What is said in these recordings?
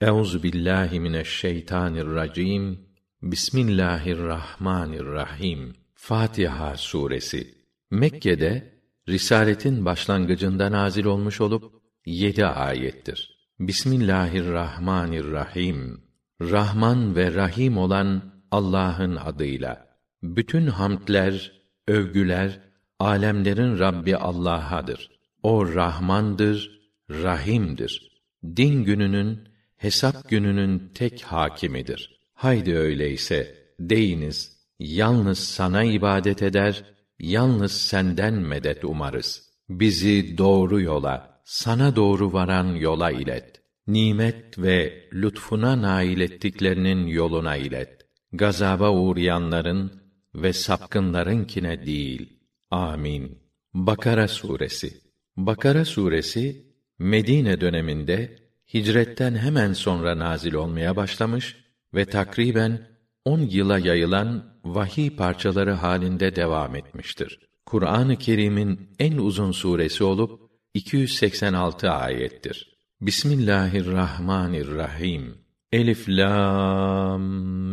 Euzu billahi mineşşeytanirracim. Bismillahirrahmanirrahim. Fatiha suresi. Mekke'de risaletin başlangıcında nazil olmuş olup yedi ayettir. Bismillahirrahmanirrahim. Rahman ve Rahim olan Allah'ın adıyla. Bütün hamdler, övgüler alemlerin Rabbi Allah'adır. O Rahmandır, Rahim'dir. Din gününün, hesap gününün tek hakimidir. Haydi öyleyse deyiniz, yalnız sana ibadet eder, yalnız senden medet umarız. Bizi doğru yola, sana doğru varan yola ilet. Nimet ve lütfuna nail ettiklerinin yoluna ilet. Gazaba uğrayanların ve sapkınlarınkine değil. Amin. Bakara suresi. Bakara suresi Medine döneminde hicretten hemen sonra nazil olmaya başlamış ve takriben on yıla yayılan vahiy parçaları halinde devam etmiştir. Kur'an-ı Kerim'in en uzun suresi olup 286 ayettir. Bismillahirrahmanirrahim. Elif lam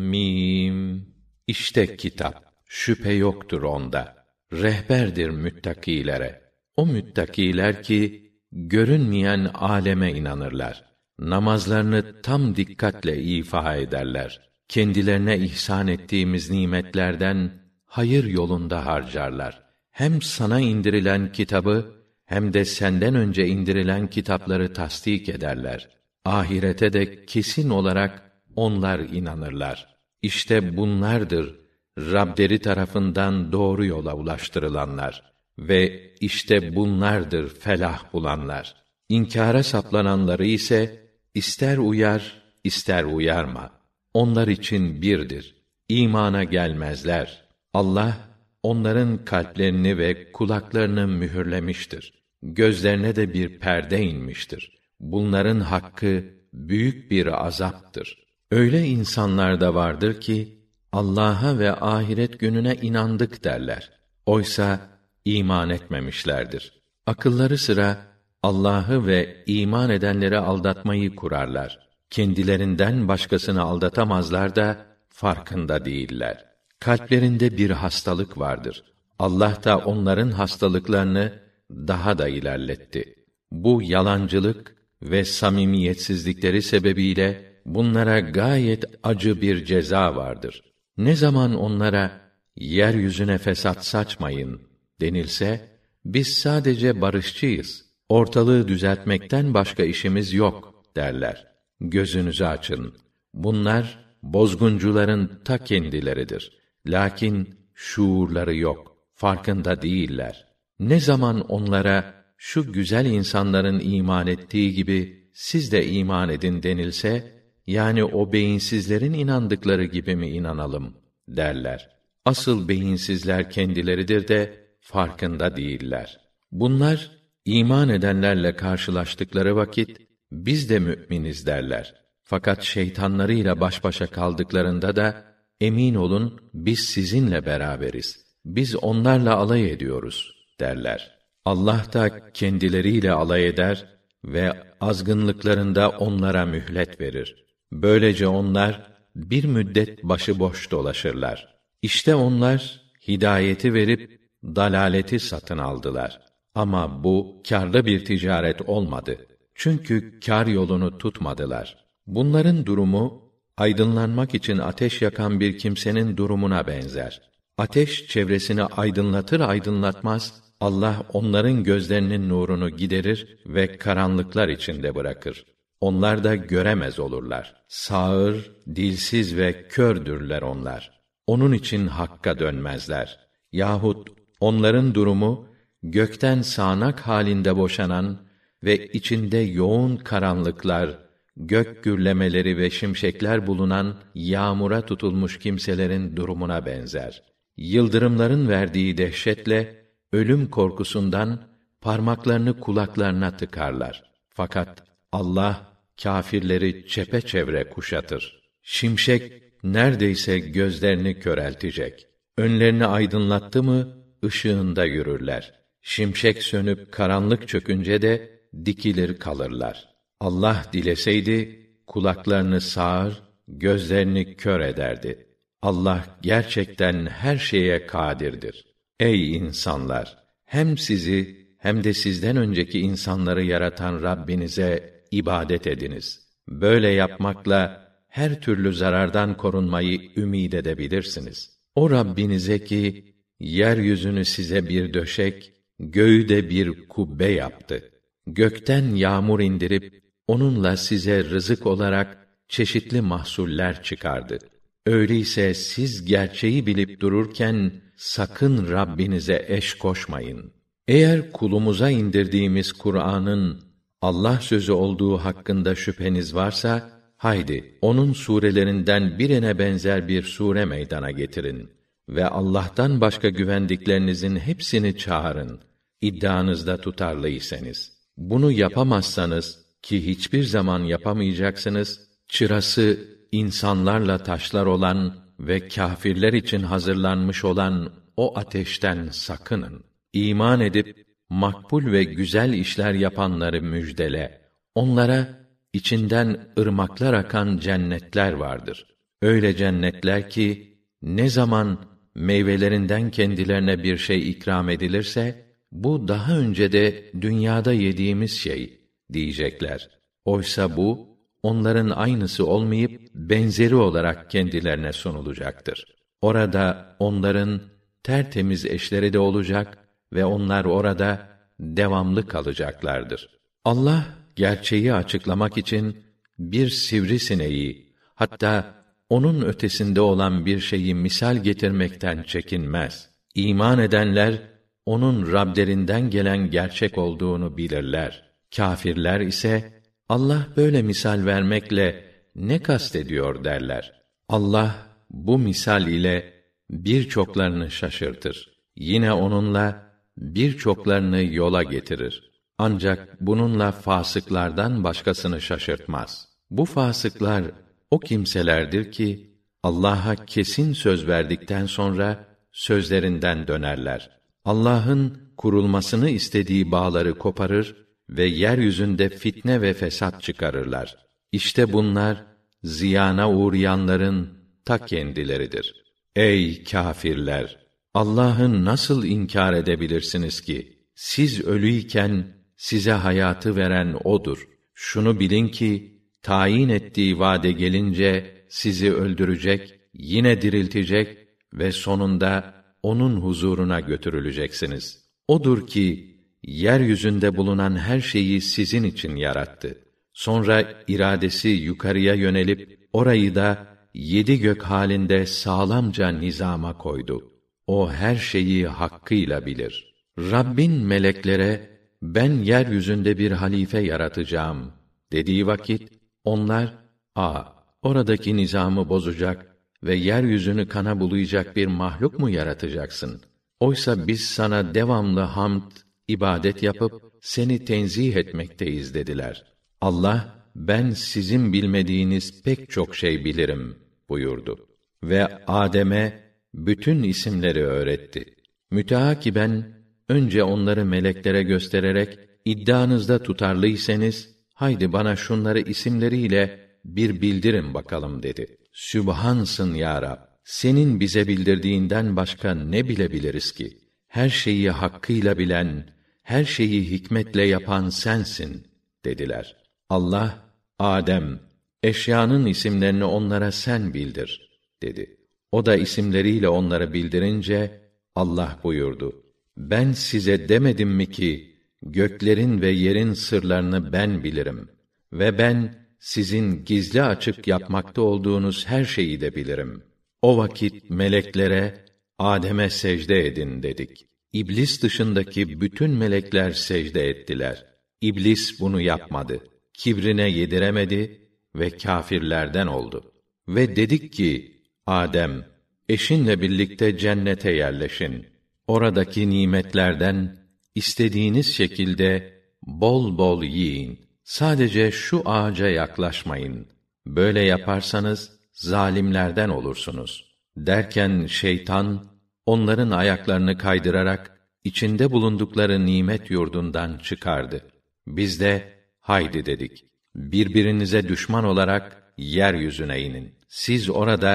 mim. İşte kitap. Şüphe yoktur onda. Rehberdir müttakilere. O müttakiler ki görünmeyen aleme inanırlar. Namazlarını tam dikkatle ifa ederler. Kendilerine ihsan ettiğimiz nimetlerden hayır yolunda harcarlar. Hem sana indirilen kitabı hem de senden önce indirilen kitapları tasdik ederler. Ahirete de kesin olarak onlar inanırlar. İşte bunlardır Rableri tarafından doğru yola ulaştırılanlar ve işte bunlardır felah bulanlar. İnkara saplananları ise ister uyar, ister uyarma. Onlar için birdir. İmana gelmezler. Allah onların kalplerini ve kulaklarını mühürlemiştir. Gözlerine de bir perde inmiştir. Bunların hakkı büyük bir azaptır. Öyle insanlar da vardır ki Allah'a ve ahiret gününe inandık derler. Oysa iman etmemişlerdir. Akılları sıra Allah'ı ve iman edenleri aldatmayı kurarlar. Kendilerinden başkasını aldatamazlar da farkında değiller. Kalplerinde bir hastalık vardır. Allah da onların hastalıklarını daha da ilerletti. Bu yalancılık ve samimiyetsizlikleri sebebiyle bunlara gayet acı bir ceza vardır. Ne zaman onlara yeryüzüne fesat saçmayın denilse biz sadece barışçıyız. Ortalığı düzeltmekten başka işimiz yok derler. Gözünüzü açın. Bunlar bozguncuların ta kendileridir. Lakin şuurları yok. Farkında değiller. Ne zaman onlara şu güzel insanların iman ettiği gibi siz de iman edin denilse yani o beyinsizlerin inandıkları gibi mi inanalım derler. Asıl beyinsizler kendileridir de farkında değiller. Bunlar iman edenlerle karşılaştıkları vakit biz de müminiz derler. Fakat şeytanlarıyla baş başa kaldıklarında da emin olun biz sizinle beraberiz. Biz onlarla alay ediyoruz derler. Allah da kendileriyle alay eder ve azgınlıklarında onlara mühlet verir. Böylece onlar bir müddet başıboş dolaşırlar. İşte onlar hidayeti verip dalaleti satın aldılar. Ama bu kârda bir ticaret olmadı. Çünkü kâr yolunu tutmadılar. Bunların durumu aydınlanmak için ateş yakan bir kimsenin durumuna benzer. Ateş çevresini aydınlatır aydınlatmaz Allah onların gözlerinin nurunu giderir ve karanlıklar içinde bırakır. Onlar da göremez olurlar. Sağır, dilsiz ve kördürler onlar. Onun için hakka dönmezler. Yahut onların durumu gökten sağanak halinde boşanan ve içinde yoğun karanlıklar, gök gürlemeleri ve şimşekler bulunan yağmura tutulmuş kimselerin durumuna benzer. Yıldırımların verdiği dehşetle ölüm korkusundan parmaklarını kulaklarına tıkarlar. Fakat Allah kâfirleri çepeçevre kuşatır. Şimşek neredeyse gözlerini köreltecek. Önlerini aydınlattı mı ışığında yürürler. Şimşek sönüp karanlık çökünce de dikilir kalırlar. Allah dileseydi kulaklarını sağır, gözlerini kör ederdi. Allah gerçekten her şeye kadirdir. Ey insanlar! Hem sizi hem de sizden önceki insanları yaratan Rabbinize ibadet ediniz. Böyle yapmakla her türlü zarardan korunmayı ümid edebilirsiniz. O Rabbinize ki yeryüzünü size bir döşek, göğü de bir kubbe yaptı. Gökten yağmur indirip onunla size rızık olarak çeşitli mahsuller çıkardı. Öyleyse siz gerçeği bilip dururken sakın Rabbinize eş koşmayın. Eğer kulumuza indirdiğimiz Kur'an'ın Allah sözü olduğu hakkında şüpheniz varsa, haydi onun surelerinden birine benzer bir sure meydana getirin ve Allah'tan başka güvendiklerinizin hepsini çağırın. İddianızda tutarlıysanız. Bunu yapamazsanız ki hiçbir zaman yapamayacaksınız, çırası insanlarla taşlar olan ve kâfirler için hazırlanmış olan o ateşten sakının. İman edip makbul ve güzel işler yapanları müjdele. Onlara içinden ırmaklar akan cennetler vardır. Öyle cennetler ki ne zaman meyvelerinden kendilerine bir şey ikram edilirse bu daha önce de dünyada yediğimiz şey diyecekler. Oysa bu onların aynısı olmayıp benzeri olarak kendilerine sunulacaktır. Orada onların tertemiz eşleri de olacak ve onlar orada devamlı kalacaklardır. Allah gerçeği açıklamak için bir sivrisineği hatta onun ötesinde olan bir şeyi misal getirmekten çekinmez. İman edenler onun Rablerinden gelen gerçek olduğunu bilirler. Kafirler ise Allah böyle misal vermekle ne kastediyor derler. Allah bu misal ile birçoklarını şaşırtır. Yine onunla birçoklarını yola getirir. Ancak bununla fasıklardan başkasını şaşırtmaz. Bu fasıklar o kimselerdir ki Allah'a kesin söz verdikten sonra sözlerinden dönerler. Allah'ın kurulmasını istediği bağları koparır ve yeryüzünde fitne ve fesat çıkarırlar. İşte bunlar ziyana uğrayanların ta kendileridir. Ey kâfirler! Allah'ı nasıl inkar edebilirsiniz ki? Siz ölüyken size hayatı veren odur. Şunu bilin ki tayin ettiği vade gelince sizi öldürecek, yine diriltecek ve sonunda onun huzuruna götürüleceksiniz. Odur ki yeryüzünde bulunan her şeyi sizin için yarattı. Sonra iradesi yukarıya yönelip orayı da yedi gök halinde sağlamca nizama koydu. O her şeyi hakkıyla bilir. Rabbin meleklere ben yeryüzünde bir halife yaratacağım dediği vakit onlar a oradaki nizamı bozacak ve yeryüzünü kana bulayacak bir mahluk mu yaratacaksın? Oysa biz sana devamlı hamd, ibadet yapıp seni tenzih etmekteyiz dediler. Allah ben sizin bilmediğiniz pek çok şey bilirim buyurdu ve Adem'e bütün isimleri öğretti. Müteakiben önce onları meleklere göstererek iddianızda tutarlıysanız haydi bana şunları isimleriyle bir bildirin bakalım dedi. Sübhansın ya Rab. Senin bize bildirdiğinden başka ne bilebiliriz ki? Her şeyi hakkıyla bilen, her şeyi hikmetle yapan sensin dediler. Allah, Adem, eşyanın isimlerini onlara sen bildir dedi. O da isimleriyle onları bildirince Allah buyurdu: Ben size demedim mi ki göklerin ve yerin sırlarını ben bilirim ve ben sizin gizli açık yapmakta olduğunuz her şeyi de bilirim. O vakit meleklere Adem'e secde edin dedik. İblis dışındaki bütün melekler secde ettiler. İblis bunu yapmadı. Kibrine yediremedi ve kâfirlerden oldu. Ve dedik ki, Adem, eşinle birlikte cennete yerleşin. Oradaki nimetlerden istediğiniz şekilde bol bol yiyin. Sadece şu ağaca yaklaşmayın. Böyle yaparsanız zalimlerden olursunuz. Derken şeytan onların ayaklarını kaydırarak içinde bulundukları nimet yurdundan çıkardı. Biz de haydi dedik. birbirinize düşman olarak yeryüzüne inin. Siz orada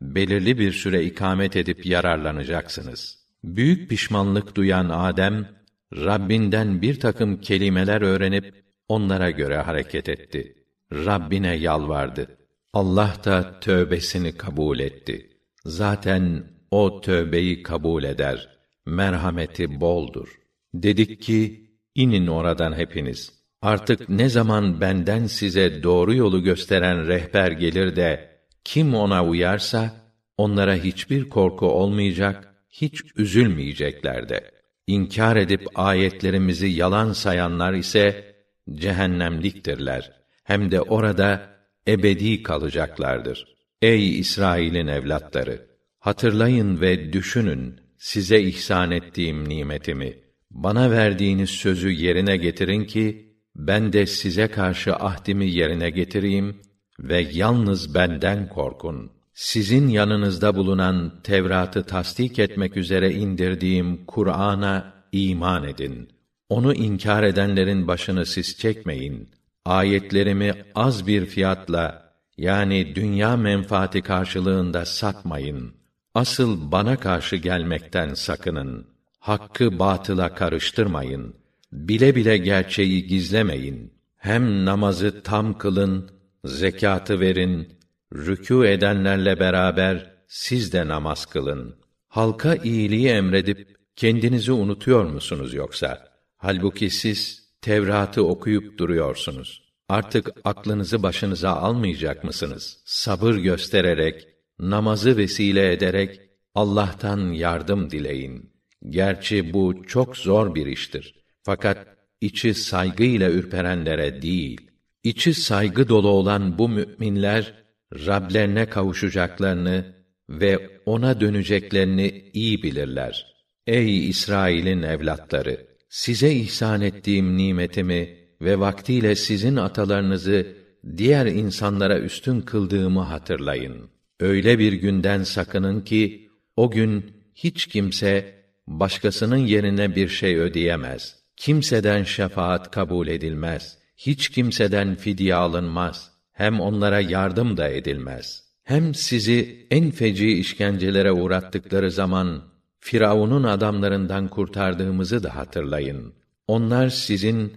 belirli bir süre ikamet edip yararlanacaksınız. Büyük pişmanlık duyan Adem, Rabbinden bir takım kelimeler öğrenip onlara göre hareket etti. Rabbine yalvardı. Allah da tövbesini kabul etti. Zaten o tövbeyi kabul eder. Merhameti boldur. Dedik ki, inin oradan hepiniz. Artık ne zaman benden size doğru yolu gösteren rehber gelir de kim ona uyarsa onlara hiçbir korku olmayacak, hiç üzülmeyecekler de. İnkar edip ayetlerimizi yalan sayanlar ise cehennemliktirler. Hem de orada ebedi kalacaklardır. Ey İsrail'in evlatları, hatırlayın ve düşünün size ihsan ettiğim nimetimi. Bana verdiğiniz sözü yerine getirin ki ben de size karşı ahdimi yerine getireyim ve yalnız benden korkun. Sizin yanınızda bulunan Tevrat'ı tasdik etmek üzere indirdiğim Kur'an'a iman edin. Onu inkar edenlerin başını siz çekmeyin. Ayetlerimi az bir fiyatla yani dünya menfaati karşılığında satmayın. Asıl bana karşı gelmekten sakının. Hakkı batıla karıştırmayın. Bile bile gerçeği gizlemeyin. Hem namazı tam kılın, zekatı verin, rükû edenlerle beraber siz de namaz kılın. Halka iyiliği emredip kendinizi unutuyor musunuz yoksa? Halbuki siz Tevrat'ı okuyup duruyorsunuz. Artık aklınızı başınıza almayacak mısınız? Sabır göstererek, namazı vesile ederek Allah'tan yardım dileyin. Gerçi bu çok zor bir iştir. Fakat içi saygıyla ürperenlere değil, içi saygı dolu olan bu müminler Rablerine kavuşacaklarını ve ona döneceklerini iyi bilirler. Ey İsrail'in evlatları, size ihsan ettiğim nimetimi ve vaktiyle sizin atalarınızı diğer insanlara üstün kıldığımı hatırlayın. Öyle bir günden sakının ki o gün hiç kimse başkasının yerine bir şey ödeyemez. Kimseden şefaat kabul edilmez. Hiç kimseden fidye alınmaz. Hem onlara yardım da edilmez. Hem sizi en feci işkencelere uğrattıkları zaman Firavun'un adamlarından kurtardığımızı da hatırlayın. Onlar sizin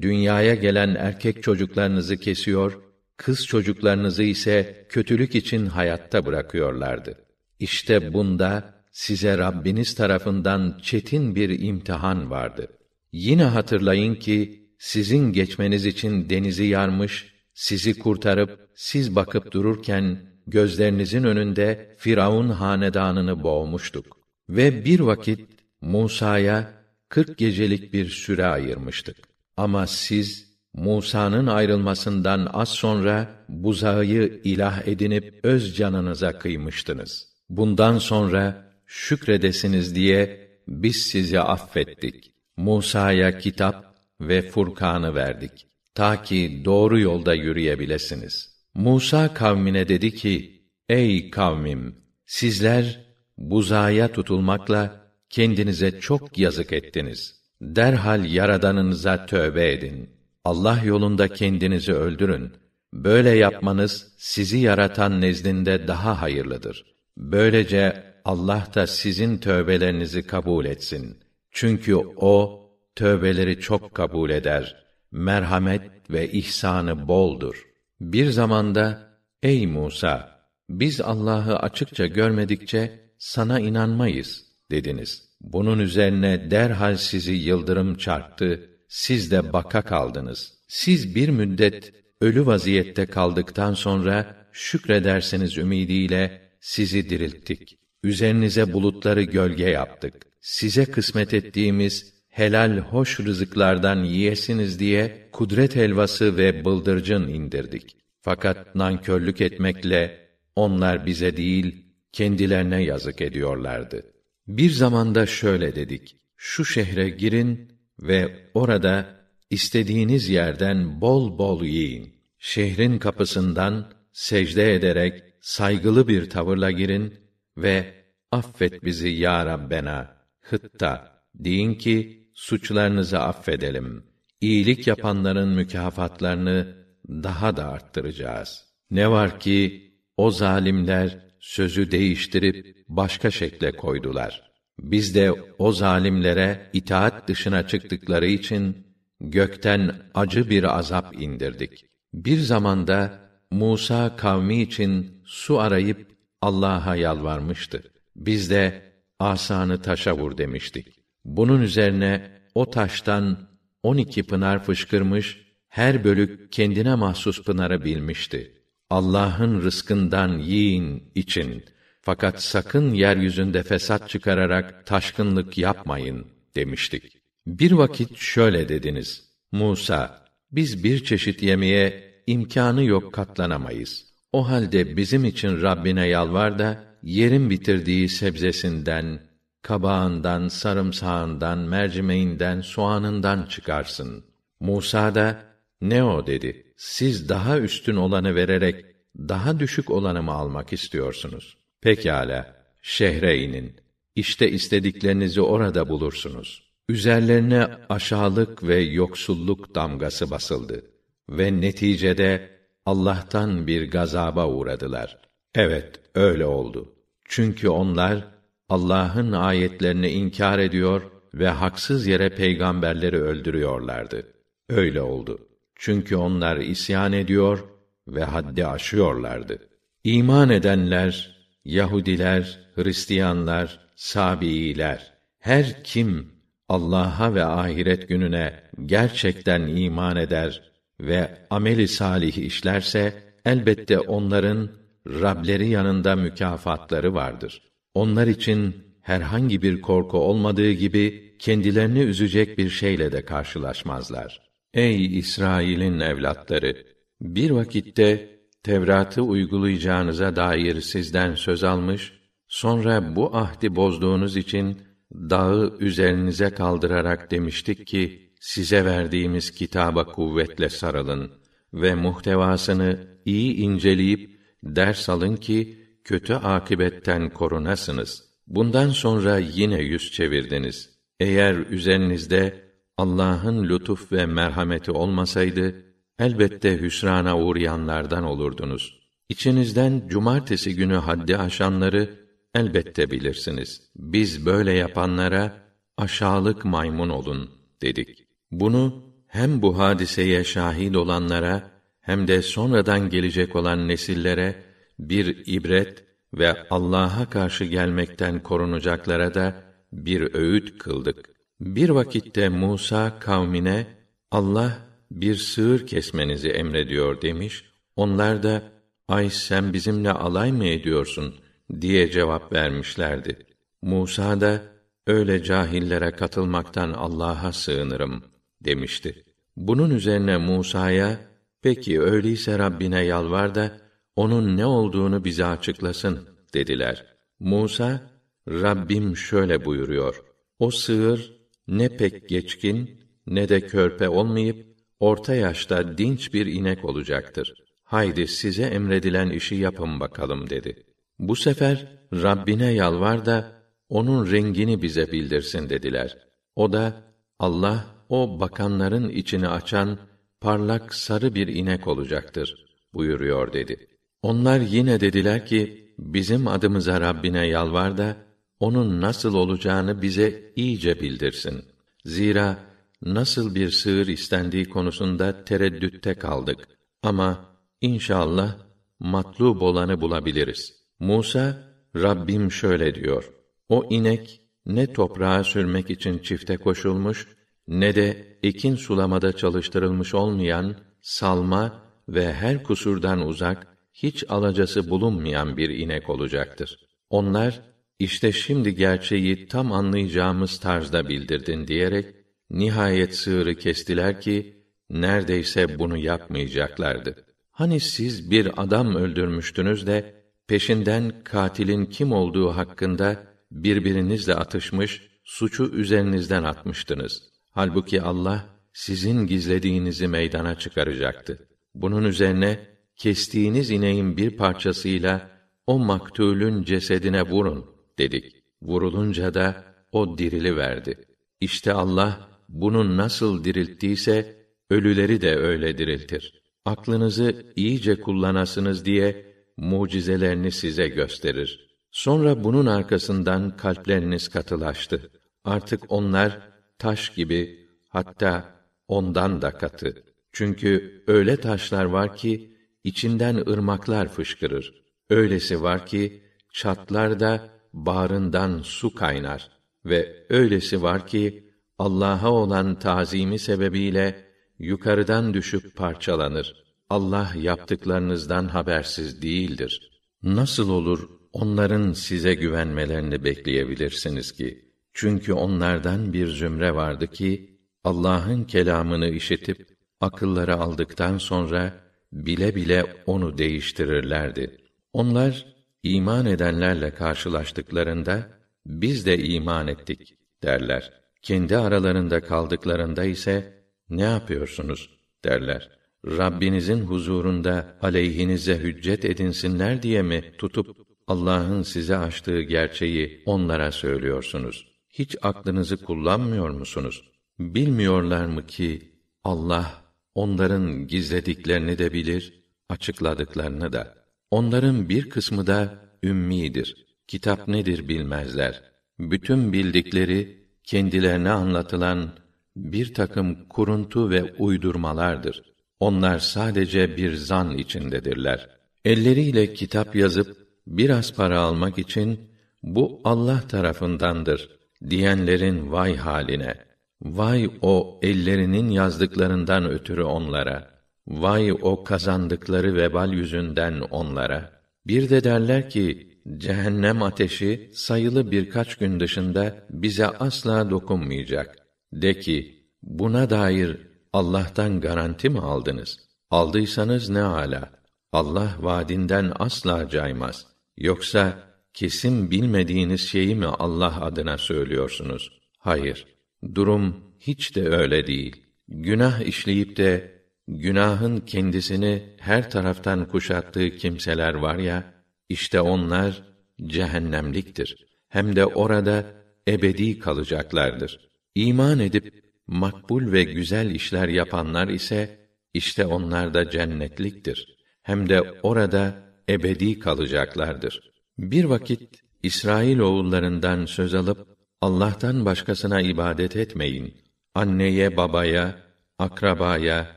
dünyaya gelen erkek çocuklarınızı kesiyor, kız çocuklarınızı ise kötülük için hayatta bırakıyorlardı. İşte bunda size Rabbiniz tarafından çetin bir imtihan vardı. Yine hatırlayın ki sizin geçmeniz için denizi yarmış, sizi kurtarıp siz bakıp dururken gözlerinizin önünde Firavun hanedanını boğmuştuk. Ve bir vakit Musa'ya kırk gecelik bir süre ayırmıştık. Ama siz Musa'nın ayrılmasından az sonra buzağı ilah edinip öz canınıza kıymıştınız. Bundan sonra şükredesiniz diye biz sizi affettik. Musa'ya kitap ve Furkan'ı verdik. Ta ki doğru yolda yürüyebilesiniz. Musa kavmine dedi ki, Ey kavmim! Sizler buzaya tutulmakla kendinize çok yazık ettiniz. Derhal yaradanınıza tövbe edin. Allah yolunda kendinizi öldürün. Böyle yapmanız sizi yaratan nezdinde daha hayırlıdır. Böylece Allah da sizin tövbelerinizi kabul etsin. Çünkü o tövbeleri çok kabul eder. Merhamet ve ihsanı boldur. Bir zamanda ey Musa biz Allah'ı açıkça görmedikçe sana inanmayız dediniz. Bunun üzerine derhal sizi yıldırım çarptı, siz de baka kaldınız. Siz bir müddet ölü vaziyette kaldıktan sonra şükrederseniz ümidiyle sizi dirilttik. Üzerinize bulutları gölge yaptık. Size kısmet ettiğimiz helal hoş rızıklardan yiyesiniz diye kudret helvası ve bıldırcın indirdik. Fakat nankörlük etmekle onlar bize değil kendilerine yazık ediyorlardı. Bir zamanda şöyle dedik: Şu şehre girin ve orada istediğiniz yerden bol bol yiyin. Şehrin kapısından secde ederek saygılı bir tavırla girin ve affet bizi ya Rabbena hıtta deyin ki suçlarınızı affedelim. İyilik yapanların mükafatlarını daha da arttıracağız. Ne var ki o zalimler sözü değiştirip başka şekle koydular. Biz de o zalimlere itaat dışına çıktıkları için gökten acı bir azap indirdik. Bir zamanda Musa kavmi için su arayıp Allah'a yalvarmıştı. Biz de asanı taşa vur demiştik. Bunun üzerine o taştan on iki pınar fışkırmış, her bölük kendine mahsus pınarı bilmişti. Allah'ın rızkından yiyin, için. Fakat sakın yeryüzünde fesat çıkararak taşkınlık yapmayın demiştik. Bir vakit şöyle dediniz. Musa, biz bir çeşit yemeğe imkanı yok katlanamayız. O halde bizim için Rabbine yalvar da yerin bitirdiği sebzesinden, kabağından, sarımsağından, mercimeğinden, soğanından çıkarsın. Musa da ne o dedi. Siz daha üstün olanı vererek daha düşük olanı mı almak istiyorsunuz? Pekâlâ, şehre inin. İşte istediklerinizi orada bulursunuz. Üzerlerine aşağılık ve yoksulluk damgası basıldı ve neticede Allah'tan bir gazaba uğradılar. Evet, öyle oldu. Çünkü onlar Allah'ın ayetlerini inkar ediyor ve haksız yere peygamberleri öldürüyorlardı. Öyle oldu. Çünkü onlar isyan ediyor ve haddi aşıyorlardı. İman edenler, Yahudiler, Hristiyanlar, Sabiiler, her kim Allah'a ve ahiret gününe gerçekten iman eder ve ameli salih işlerse elbette onların Rableri yanında mükafatları vardır. Onlar için herhangi bir korku olmadığı gibi kendilerini üzecek bir şeyle de karşılaşmazlar. Ey İsrail'in evlatları! Bir vakitte Tevrat'ı uygulayacağınıza dair sizden söz almış, sonra bu ahdi bozduğunuz için dağı üzerinize kaldırarak demiştik ki, size verdiğimiz kitaba kuvvetle sarılın ve muhtevasını iyi inceleyip ders alın ki kötü akibetten korunasınız. Bundan sonra yine yüz çevirdiniz. Eğer üzerinizde Allah'ın lütuf ve merhameti olmasaydı elbette hüsrana uğrayanlardan olurdunuz. İçinizden cumartesi günü haddi aşanları elbette bilirsiniz. Biz böyle yapanlara aşağılık maymun olun dedik. Bunu hem bu hadiseye şahit olanlara hem de sonradan gelecek olan nesillere bir ibret ve Allah'a karşı gelmekten korunacaklara da bir öğüt kıldık. Bir vakitte Musa kavmine Allah bir sığır kesmenizi emrediyor demiş. Onlar da ay sen bizimle alay mı ediyorsun diye cevap vermişlerdi. Musa da öyle cahillere katılmaktan Allah'a sığınırım demişti. Bunun üzerine Musa'ya peki öyleyse Rabbine yalvar da onun ne olduğunu bize açıklasın dediler. Musa Rabbim şöyle buyuruyor. O sığır ne pek geçkin ne de körpe olmayıp orta yaşta dinç bir inek olacaktır. Haydi size emredilen işi yapın bakalım dedi. Bu sefer Rabbine yalvar da onun rengini bize bildirsin dediler. O da Allah o bakanların içini açan parlak sarı bir inek olacaktır buyuruyor dedi. Onlar yine dediler ki bizim adımıza Rabbine yalvar da onun nasıl olacağını bize iyice bildirsin. Zira nasıl bir sığır istendiği konusunda tereddütte kaldık. Ama inşallah matlub olanı bulabiliriz. Musa, Rabbim şöyle diyor. O inek ne toprağa sürmek için çifte koşulmuş ne de ekin sulamada çalıştırılmış olmayan salma ve her kusurdan uzak hiç alacası bulunmayan bir inek olacaktır. Onlar işte şimdi gerçeği tam anlayacağımız tarzda bildirdin diyerek nihayet sığırı kestiler ki neredeyse bunu yapmayacaklardı. Hani siz bir adam öldürmüştünüz de peşinden katilin kim olduğu hakkında birbirinizle atışmış, suçu üzerinizden atmıştınız. Halbuki Allah sizin gizlediğinizi meydana çıkaracaktı. Bunun üzerine kestiğiniz ineğin bir parçasıyla o maktulün cesedine vurun dedik. Vurulunca da o dirili verdi. İşte Allah bunu nasıl dirilttiyse ölüleri de öyle diriltir. aklınızı iyice kullanasınız diye mucizelerini size gösterir. Sonra bunun arkasından kalpleriniz katılaştı. Artık onlar taş gibi hatta ondan da katı. Çünkü öyle taşlar var ki içinden ırmaklar fışkırır. Öylesi var ki çatlar da bağrından su kaynar ve öylesi var ki Allah'a olan tazimi sebebiyle yukarıdan düşüp parçalanır. Allah yaptıklarınızdan habersiz değildir. Nasıl olur onların size güvenmelerini bekleyebilirsiniz ki? Çünkü onlardan bir zümre vardı ki Allah'ın kelamını işitip akılları aldıktan sonra bile bile onu değiştirirlerdi. Onlar iman edenlerle karşılaştıklarında biz de iman ettik derler. Kendi aralarında kaldıklarında ise ne yapıyorsunuz derler. Rabbinizin huzurunda aleyhinize hüccet edinsinler diye mi tutup Allah'ın size açtığı gerçeği onlara söylüyorsunuz? Hiç aklınızı kullanmıyor musunuz? Bilmiyorlar mı ki Allah onların gizlediklerini de bilir, açıkladıklarını da. Onların bir kısmı da ümmidir. Kitap nedir bilmezler. Bütün bildikleri kendilerine anlatılan bir takım kuruntu ve uydurmalardır. Onlar sadece bir zan içindedirler. Elleriyle kitap yazıp biraz para almak için bu Allah tarafındandır diyenlerin vay haline. Vay o ellerinin yazdıklarından ötürü onlara. Vay o kazandıkları vebal yüzünden onlara. Bir de derler ki cehennem ateşi sayılı birkaç gün dışında bize asla dokunmayacak. De ki buna dair Allah'tan garanti mi aldınız? Aldıysanız ne ala. Allah vaadinden asla caymaz. Yoksa kesin bilmediğiniz şeyi mi Allah adına söylüyorsunuz? Hayır. Durum hiç de öyle değil. Günah işleyip de günahın kendisini her taraftan kuşattığı kimseler var ya, işte onlar cehennemliktir. Hem de orada ebedi kalacaklardır. İman edip makbul ve güzel işler yapanlar ise işte onlar da cennetliktir. Hem de orada ebedi kalacaklardır. Bir vakit İsrail oğullarından söz alıp Allah'tan başkasına ibadet etmeyin. Anneye, babaya, akrabaya,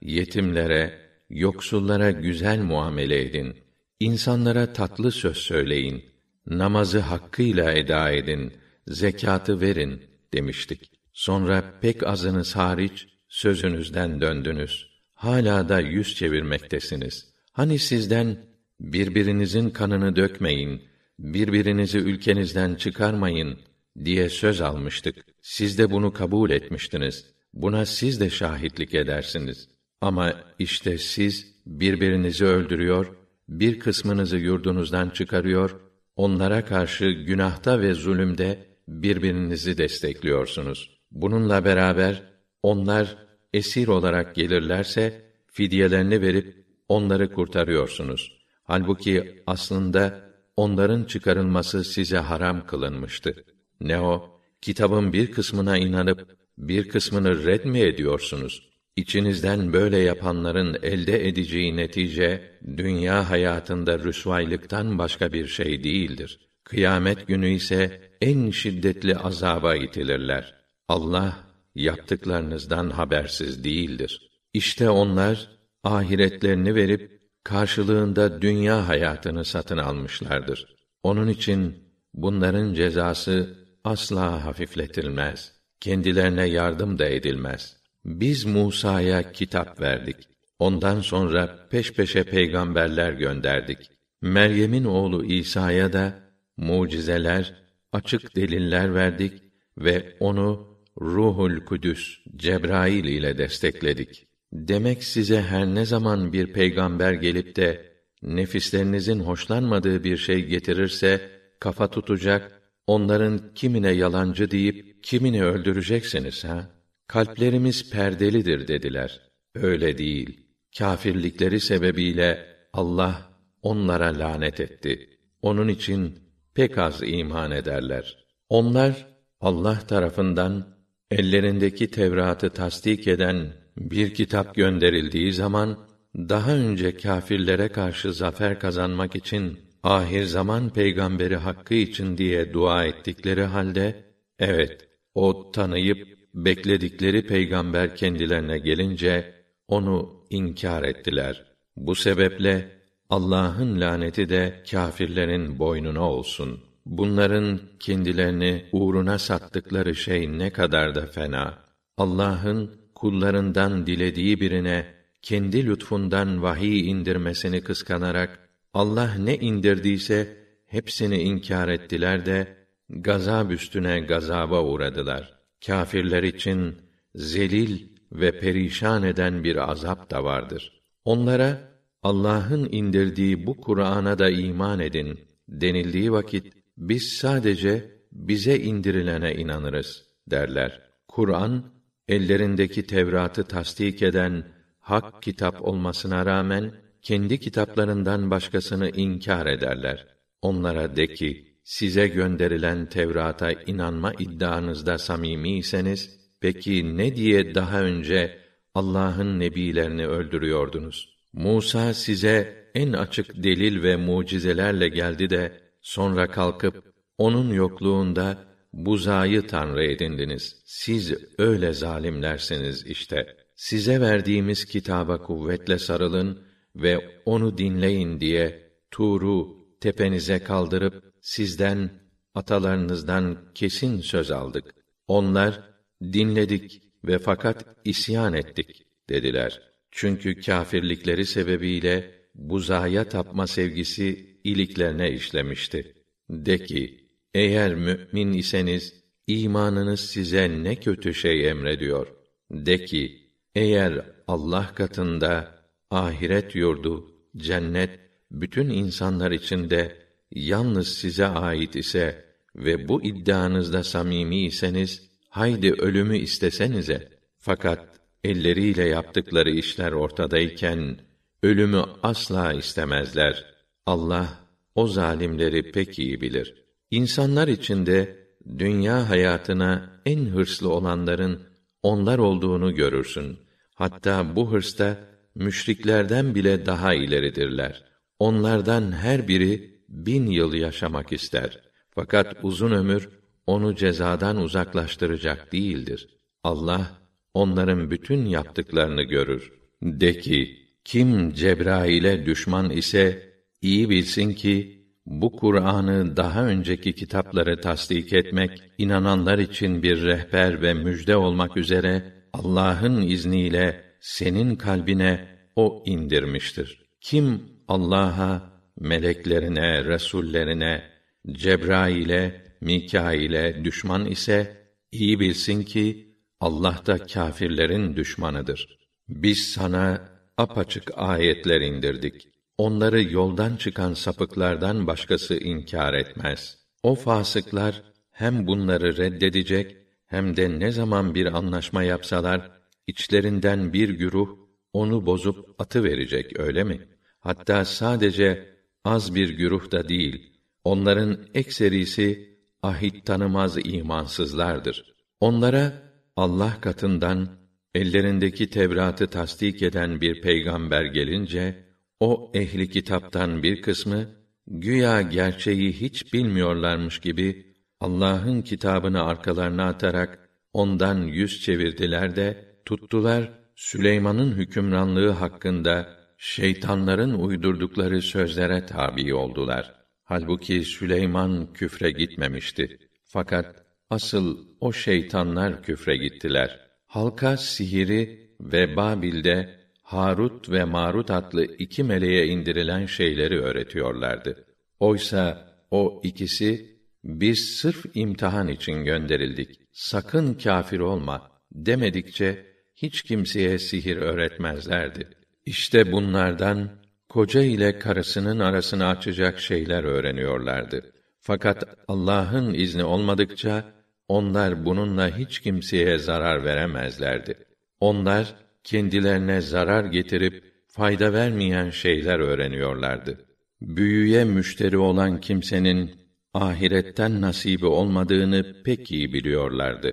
yetimlere, yoksullara güzel muamele edin. İnsanlara tatlı söz söyleyin. Namazı hakkıyla eda edin. Zekatı verin demiştik. Sonra pek azınız hariç sözünüzden döndünüz. Hala da yüz çevirmektesiniz. Hani sizden birbirinizin kanını dökmeyin, birbirinizi ülkenizden çıkarmayın diye söz almıştık. Siz de bunu kabul etmiştiniz. Buna siz de şahitlik edersiniz. Ama işte siz birbirinizi öldürüyor, bir kısmınızı yurdunuzdan çıkarıyor, onlara karşı günahta ve zulümde birbirinizi destekliyorsunuz. Bununla beraber onlar esir olarak gelirlerse fidyelerini verip onları kurtarıyorsunuz. Halbuki aslında onların çıkarılması size haram kılınmıştı. Ne o? Kitabın bir kısmına inanıp bir kısmını red mi ediyorsunuz? İçinizden böyle yapanların elde edeceği netice dünya hayatında rüsvaylıktan başka bir şey değildir. Kıyamet günü ise en şiddetli azaba itilirler. Allah yaptıklarınızdan habersiz değildir. İşte onlar ahiretlerini verip karşılığında dünya hayatını satın almışlardır. Onun için bunların cezası asla hafifletilmez. Kendilerine yardım da edilmez. Biz Musa'ya kitap verdik. Ondan sonra peş peşe peygamberler gönderdik. Meryem'in oğlu İsa'ya da mucizeler, açık deliller verdik ve onu Ruhul Kudüs Cebrail ile destekledik. Demek size her ne zaman bir peygamber gelip de nefislerinizin hoşlanmadığı bir şey getirirse kafa tutacak, onların kimine yalancı deyip kimini öldüreceksiniz ha? Kalplerimiz perdelidir dediler. Öyle değil. Kâfirlikleri sebebiyle Allah onlara lanet etti. Onun için pek az iman ederler. Onlar Allah tarafından ellerindeki Tevrat'ı tasdik eden bir kitap gönderildiği zaman daha önce kâfirlere karşı zafer kazanmak için ahir zaman peygamberi hakkı için diye dua ettikleri halde evet o tanıyıp bekledikleri peygamber kendilerine gelince onu inkar ettiler. Bu sebeple Allah'ın laneti de kâfirlerin boynuna olsun. Bunların kendilerini uğruna sattıkları şey ne kadar da fena. Allah'ın kullarından dilediği birine kendi lütfundan vahiy indirmesini kıskanarak Allah ne indirdiyse hepsini inkar ettiler de gazab üstüne gazaba uğradılar. Kâfirler için zelil ve perişan eden bir azap da vardır. Onlara Allah'ın indirdiği bu Kur'an'a da iman edin denildiği vakit biz sadece bize indirilene inanırız derler. Kur'an ellerindeki Tevrat'ı tasdik eden hak kitap olmasına rağmen kendi kitaplarından başkasını inkar ederler. Onlara de ki, size gönderilen Tevrat'a inanma iddianızda samimiyseniz, peki ne diye daha önce Allah'ın nebilerini öldürüyordunuz? Musa size en açık delil ve mucizelerle geldi de sonra kalkıp onun yokluğunda buzayı tanrı edindiniz. Siz öyle zalimlersiniz işte. Size verdiğimiz kitaba kuvvetle sarılın ve onu dinleyin diye Tur'u tepenize kaldırıp sizden atalarınızdan kesin söz aldık. Onlar dinledik ve fakat isyan ettik dediler. Çünkü kâfirlikleri sebebiyle buzaya tapma sevgisi iliklerine işlemişti. De ki, eğer mümin iseniz, imanınız size ne kötü şey emrediyor. De ki, eğer Allah katında ahiret yurdu, cennet, bütün insanlar içinde yalnız size ait ise ve bu iddianızda samimi iseniz, haydi ölümü istesenize. Fakat elleriyle yaptıkları işler ortadayken, ölümü asla istemezler. Allah, o zalimleri pek iyi bilir. İnsanlar içinde, dünya hayatına en hırslı olanların, onlar olduğunu görürsün. Hatta bu hırsta, müşriklerden bile daha ileridirler. Onlardan her biri, bin yıl yaşamak ister. Fakat uzun ömür, onu cezadan uzaklaştıracak değildir. Allah, onların bütün yaptıklarını görür. De ki, kim Cebrail'e düşman ise, iyi bilsin ki, bu Kur'an'ı daha önceki kitapları tasdik etmek, inananlar için bir rehber ve müjde olmak üzere, Allah'ın izniyle senin kalbine o indirmiştir. Kim Allah'a, meleklerine, resullerine, Cebrail'e, Mikail'e düşman ise iyi bilsin ki Allah da kâfirlerin düşmanıdır. Biz sana apaçık ayetler indirdik. Onları yoldan çıkan sapıklardan başkası inkar etmez. O fasıklar hem bunları reddedecek hem de ne zaman bir anlaşma yapsalar içlerinden bir güruh onu bozup atı verecek öyle mi? Hatta sadece az bir güruh da değil. Onların ekserisi ahit tanımaz imansızlardır. Onlara Allah katından ellerindeki Tevrat'ı tasdik eden bir peygamber gelince o ehli kitaptan bir kısmı güya gerçeği hiç bilmiyorlarmış gibi Allah'ın kitabını arkalarına atarak ondan yüz çevirdiler de tuttular Süleyman'ın hükümranlığı hakkında şeytanların uydurdukları sözlere tabi oldular. Halbuki Süleyman küfre gitmemişti. Fakat asıl o şeytanlar küfre gittiler. Halka sihiri ve Babil'de Harut ve Marut adlı iki meleğe indirilen şeyleri öğretiyorlardı. Oysa o ikisi biz sırf imtihan için gönderildik. Sakın kâfir olma demedikçe hiç kimseye sihir öğretmezlerdi. İşte bunlardan koca ile karısının arasını açacak şeyler öğreniyorlardı. Fakat Allah'ın izni olmadıkça onlar bununla hiç kimseye zarar veremezlerdi. Onlar kendilerine zarar getirip fayda vermeyen şeyler öğreniyorlardı. Büyüye müşteri olan kimsenin ahiretten nasibi olmadığını pek iyi biliyorlardı.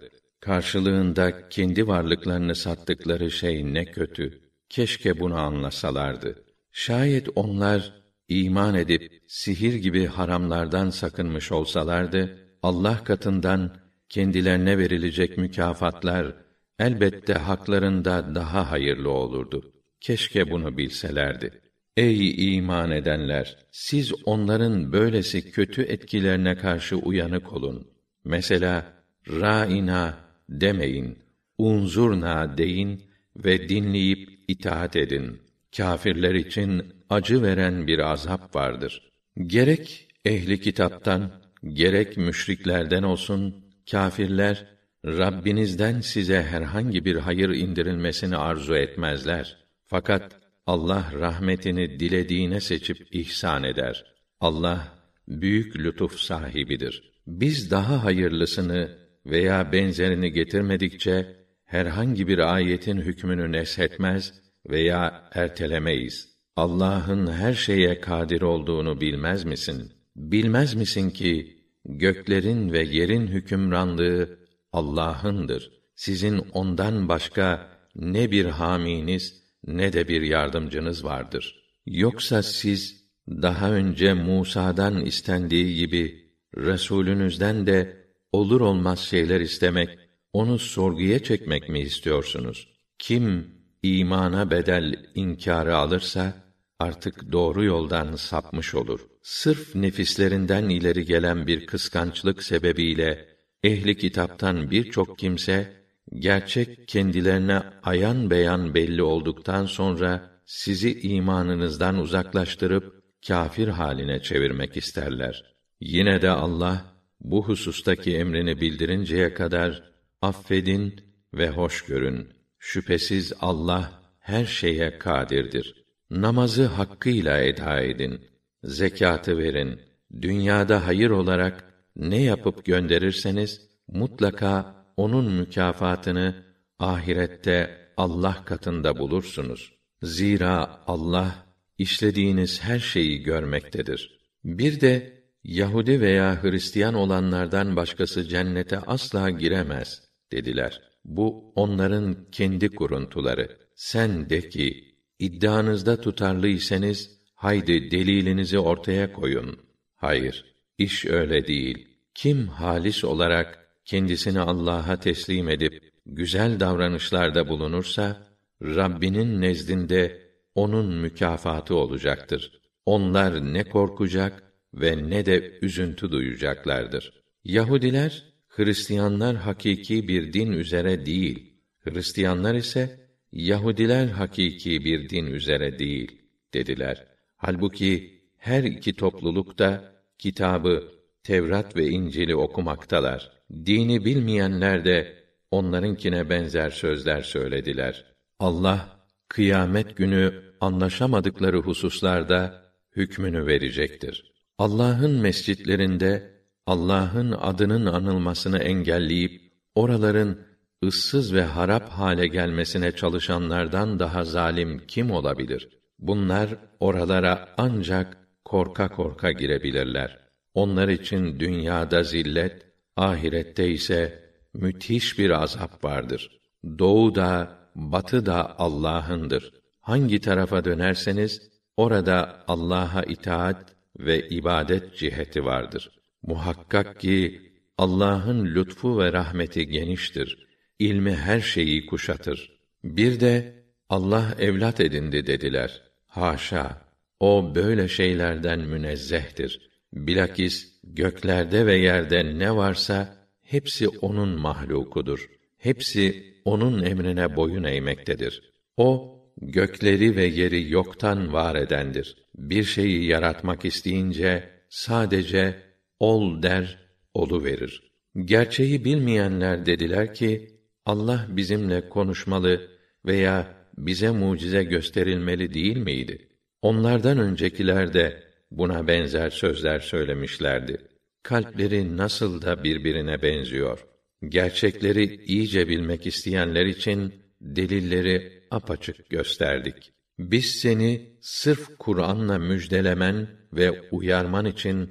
Karşılığında kendi varlıklarını sattıkları şey ne kötü. keşke bunu anlasalardı. Şayet onlar iman edip sihir gibi haramlardan sakınmış olsalardı, Allah katından kendilerine verilecek mükafatlar elbette haklarında daha hayırlı olurdu. Keşke bunu bilselerdi. Ey iman edenler! Siz onların böylesi kötü etkilerine karşı uyanık olun. Mesela, râina demeyin, unzurna deyin ve dinleyip itaat edin. Kâfirler için acı veren bir azap vardır. Gerek ehli kitaptan, gerek müşriklerden olsun, kâfirler, Rabbinizden size herhangi bir hayır indirilmesini arzu etmezler. Fakat Allah rahmetini dilediğine seçip ihsan eder. Allah büyük lütuf sahibidir. Biz daha hayırlısını veya benzerini getirmedikçe herhangi bir ayetin hükmünü neshetmez veya ertelemeyiz. Allah'ın her şeye kadir olduğunu bilmez misin? Bilmez misin ki göklerin ve yerin hükümranlığı Allah'ındır. Sizin ondan başka ne bir haminiz ne de bir yardımcınız vardır. Yoksa siz daha önce Musa'dan istendiği gibi Resulünüzden de olur olmaz şeyler istemek, onu sorguya çekmek mi istiyorsunuz? Kim imana bedel inkarı alırsa artık doğru yoldan sapmış olur. Sırf nefislerinden ileri gelen bir kıskançlık sebebiyle ehli kitaptan birçok kimse gerçek kendilerine ayan beyan belli olduktan sonra sizi imanınızdan uzaklaştırıp kâfir haline çevirmek isterler. Yine de Allah bu husustaki emrini bildirinceye kadar affedin ve hoş görün. Şüphesiz Allah her şeye kadirdir. Namazı hakkıyla eda edin. Zekatı verin. Dünyada hayır olarak ne yapıp gönderirseniz mutlaka onun mükafatını ahirette Allah katında bulursunuz. Zira Allah işlediğiniz her şeyi görmektedir. Bir de Yahudi veya Hristiyan olanlardan başkası cennete asla giremez dediler. Bu onların kendi kuruntuları. Sen de ki iddianızda tutarlıysanız haydi delilinizi ortaya koyun. Hayır, iş öyle değil. Kim halis olarak kendisini Allah'a teslim edip güzel davranışlarda bulunursa Rabbinin nezdinde onun mükafatı olacaktır. Onlar ne korkacak ve ne de üzüntü duyacaklardır. Yahudiler Hristiyanlar hakiki bir din üzere değil. Hristiyanlar ise Yahudiler hakiki bir din üzere değil dediler. Halbuki her iki topluluk da kitabı Tevrat ve İncil'i okumaktalar. Dini bilmeyenler de onlarınkine benzer sözler söylediler. Allah kıyamet günü anlaşamadıkları hususlarda hükmünü verecektir. Allah'ın mescitlerinde Allah'ın adının anılmasını engelleyip oraların ıssız ve harap hale gelmesine çalışanlardan daha zalim kim olabilir? Bunlar oralara ancak korka korka girebilirler. Onlar için dünyada zillet, ahirette ise müthiş bir azap vardır. Doğu da, batı da Allah'ındır. Hangi tarafa dönerseniz orada Allah'a itaat ve ibadet ciheti vardır. Muhakkak ki Allah'ın lütfu ve rahmeti geniştir. İlmi her şeyi kuşatır. Bir de Allah evlat edindi dediler. Haşa! O böyle şeylerden münezzehtir. Bilakis göklerde ve yerde ne varsa hepsi onun mahlukudur. Hepsi onun emrine boyun eğmektedir. O gökleri ve yeri yoktan var edendir. Bir şeyi yaratmak isteyince sadece ol der, olu verir. Gerçeği bilmeyenler dediler ki Allah bizimle konuşmalı veya bize mucize gösterilmeli değil miydi? Onlardan öncekiler de buna benzer sözler söylemişlerdi. Kalpleri nasıl da birbirine benziyor. Gerçekleri iyice bilmek isteyenler için delilleri apaçık gösterdik. Biz seni sırf Kur'an'la müjdelemen ve uyarman için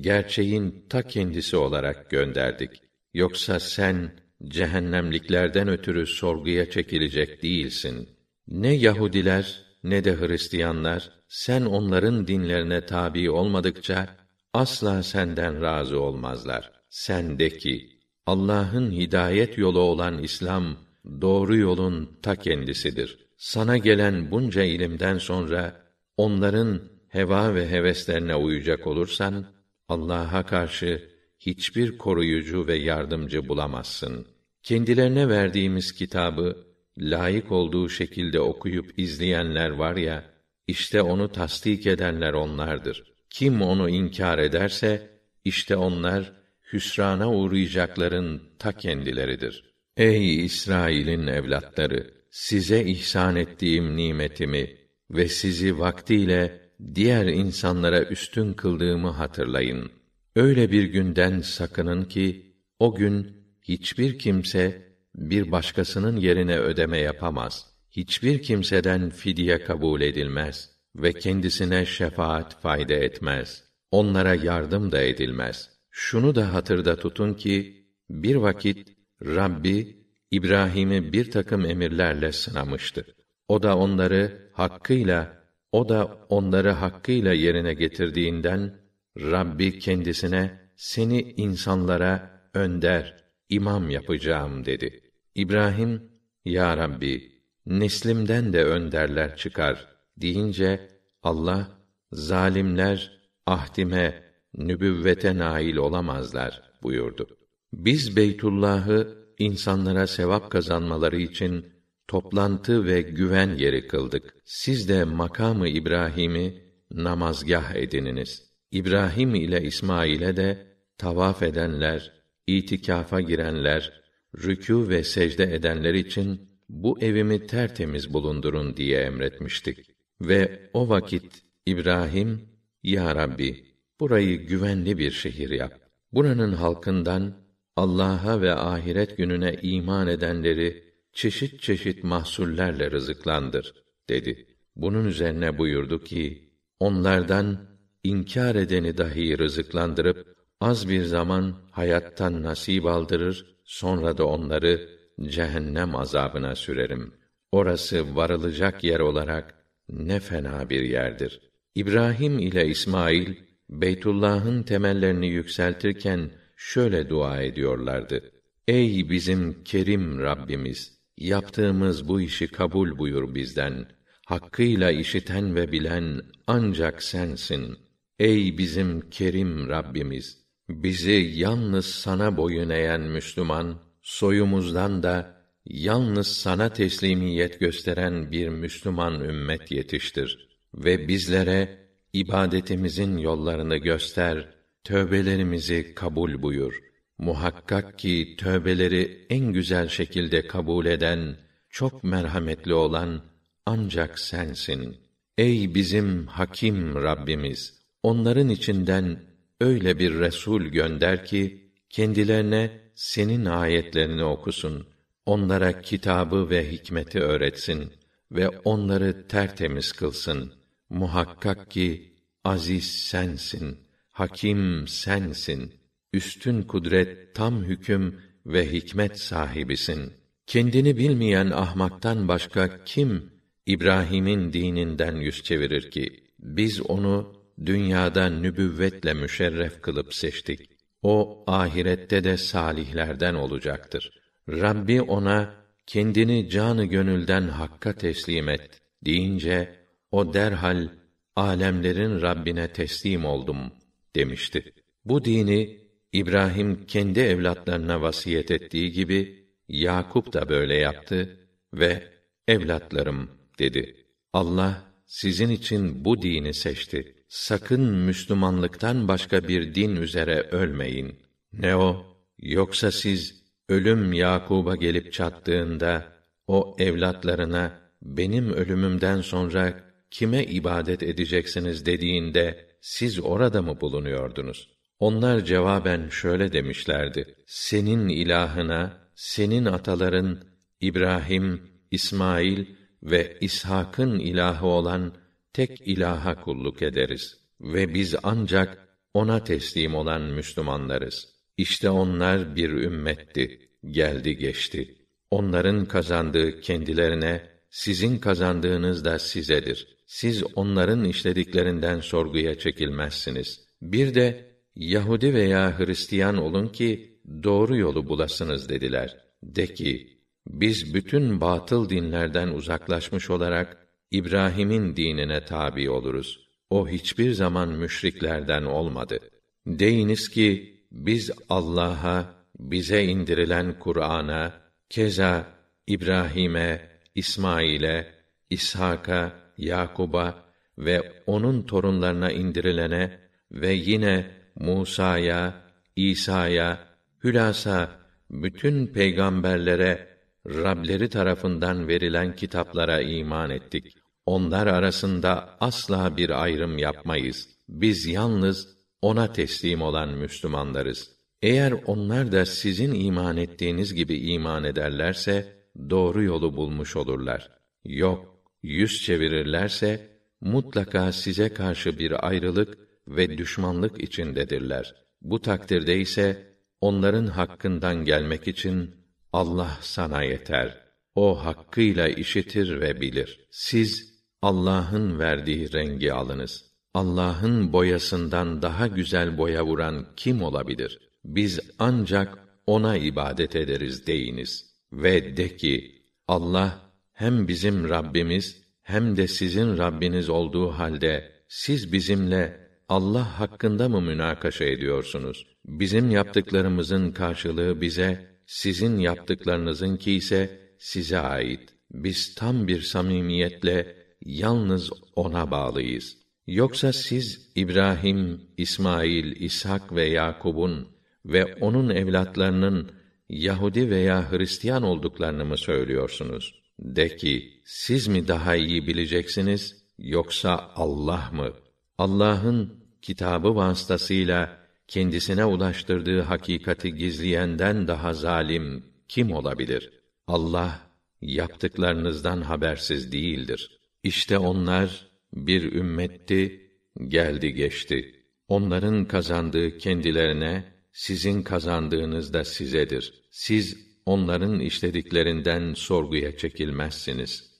gerçeğin ta kendisi olarak gönderdik. Yoksa sen cehennemliklerden ötürü sorguya çekilecek değilsin. Ne Yahudiler ne de Hristiyanlar sen onların dinlerine tabi olmadıkça asla senden razı olmazlar. Sen de ki Allah'ın hidayet yolu olan İslam doğru yolun ta kendisidir. Sana gelen bunca ilimden sonra onların heva ve heveslerine uyacak olursan Allah'a karşı hiçbir koruyucu ve yardımcı bulamazsın. Kendilerine verdiğimiz kitabı layık olduğu şekilde okuyup izleyenler var ya, işte onu tasdik edenler onlardır. Kim onu inkar ederse, işte onlar hüsrana uğrayacakların ta kendileridir. Ey İsrail'in evlatları, size ihsan ettiğim nimetimi ve sizi vaktiyle diğer insanlara üstün kıldığımı hatırlayın. Öyle bir günden sakının ki o gün hiçbir kimse bir başkasının yerine ödeme yapamaz. Hiçbir kimseden fidye kabul edilmez ve kendisine şefaat fayda etmez. Onlara yardım da edilmez. Şunu da hatırda tutun ki bir vakit Rabbi İbrahim'i bir takım emirlerle sınamıştı. O da onları hakkıyla o da onları hakkıyla yerine getirdiğinden Rabbi kendisine seni insanlara önder, imam yapacağım dedi. İbrahim, Ya Rabbi, neslimden de önderler çıkar deyince Allah, zalimler ahdime, nübüvvete nail olamazlar buyurdu. Biz Beytullah'ı insanlara sevap kazanmaları için toplantı ve güven yeri kıldık. Siz de makamı İbrahim'i namazgah edininiz. İbrahim ile İsmail'e de tavaf edenler, itikafa girenler, rükû ve secde edenler için bu evimi tertemiz bulundurun diye emretmiştik. Ve o vakit İbrahim, Ya Rabbi, burayı güvenli bir şehir yap. Buranın halkından Allah'a ve ahiret gününe iman edenleri çeşit çeşit mahsullerle rızıklandır dedi. Bunun üzerine buyurdu ki onlardan inkar edeni dahi rızıklandırıp az bir zaman hayattan nasip aldırır sonra da onları cehennem azabına sürerim. Orası varılacak yer olarak ne fena bir yerdir. İbrahim ile İsmail Beytullah'ın temellerini yükseltirken şöyle dua ediyorlardı. Ey bizim kerim Rabbimiz, yaptığımız bu işi kabul buyur bizden. Hakkıyla işiten ve bilen ancak sensin. Ey bizim kerim Rabbimiz, bizi yalnız sana boyun eğen Müslüman, soyumuzdan da yalnız sana teslimiyet gösteren bir Müslüman ümmet yetiştir ve bizlere ibadetimizin yollarını göster, tövbelerimizi kabul buyur. Muhakkak ki tövbeleri en güzel şekilde kabul eden, çok merhametli olan ancak sensin. Ey bizim hakim Rabbimiz, onların içinden öyle bir resul gönder ki kendilerine senin ayetlerini okusun, onlara kitabı ve hikmeti öğretsin ve onları tertemiz kılsın. Muhakkak ki aziz sensin, hakim sensin, üstün kudret, tam hüküm ve hikmet sahibisin. Kendini bilmeyen ahmaktan başka kim İbrahim'in dininden yüz çevirir ki biz onu dünyada nübüvvetle müşerref kılıp seçtik. O ahirette de salihlerden olacaktır. Rabbi ona kendini canı gönülden hakka teslim et deyince o derhal alemlerin Rabbine teslim oldum demişti. Bu dini İbrahim kendi evlatlarına vasiyet ettiği gibi Yakup da böyle yaptı ve evlatlarım dedi. Allah sizin için bu dini seçti. Sakın Müslümanlıktan başka bir din üzere ölmeyin. Ne o? Yoksa siz ölüm Yakub'a gelip çattığında o evlatlarına benim ölümümden sonra kime ibadet edeceksiniz dediğinde siz orada mı bulunuyordunuz? Onlar cevaben şöyle demişlerdi: Senin ilahına, senin ataların İbrahim, İsmail ve İshak'ın ilahı olan tek ilaha kulluk ederiz ve biz ancak ona teslim olan Müslümanlarız. İşte onlar bir ümmetti, geldi geçti. Onların kazandığı kendilerine sizin kazandığınız da sizedir. Siz onların işlediklerinden sorguya çekilmezsiniz. Bir de Yahudi veya Hristiyan olun ki doğru yolu bulasınız dediler. De ki, biz bütün batıl dinlerden uzaklaşmış olarak İbrahim'in dinine tabi oluruz. O hiçbir zaman müşriklerden olmadı. Deyiniz ki biz Allah'a, bize indirilen Kur'an'a, keza İbrahim'e, İsmail'e, İshak'a, Yakub'a ve onun torunlarına indirilene ve yine Musa'ya, İsa'ya, hülasa bütün peygamberlere Rableri tarafından verilen kitaplara iman ettik. Onlar arasında asla bir ayrım yapmayız. Biz yalnız ona teslim olan Müslümanlarız. Eğer onlar da sizin iman ettiğiniz gibi iman ederlerse doğru yolu bulmuş olurlar. Yok, yüz çevirirlerse mutlaka size karşı bir ayrılık ve düşmanlık içindedirler. Bu takdirde ise onların hakkından gelmek için Allah sana yeter. O hakkıyla işitir ve bilir. Siz Allah'ın verdiği rengi alınız. Allah'ın boyasından daha güzel boya vuran kim olabilir? Biz ancak ona ibadet ederiz deyiniz ve de ki Allah hem bizim Rabbimiz hem de sizin Rabbiniz olduğu halde siz bizimle Allah hakkında mı münakaşa ediyorsunuz? Bizim yaptıklarımızın karşılığı bize, sizin yaptıklarınızınki ise size ait. Biz tam bir samimiyetle yalnız ona bağlıyız. Yoksa siz İbrahim, İsmail, İshak ve Yakub'un ve onun evlatlarının Yahudi veya Hristiyan olduklarını mı söylüyorsunuz? De ki, siz mi daha iyi bileceksiniz, yoksa Allah mı? Allah'ın kitabı vasıtasıyla kendisine ulaştırdığı hakikati gizleyenden daha zalim kim olabilir? Allah yaptıklarınızdan habersiz değildir. İşte onlar bir ümmetti, geldi geçti. Onların kazandığı kendilerine, sizin kazandığınız da sizedir. Siz onların işlediklerinden sorguya çekilmezsiniz.''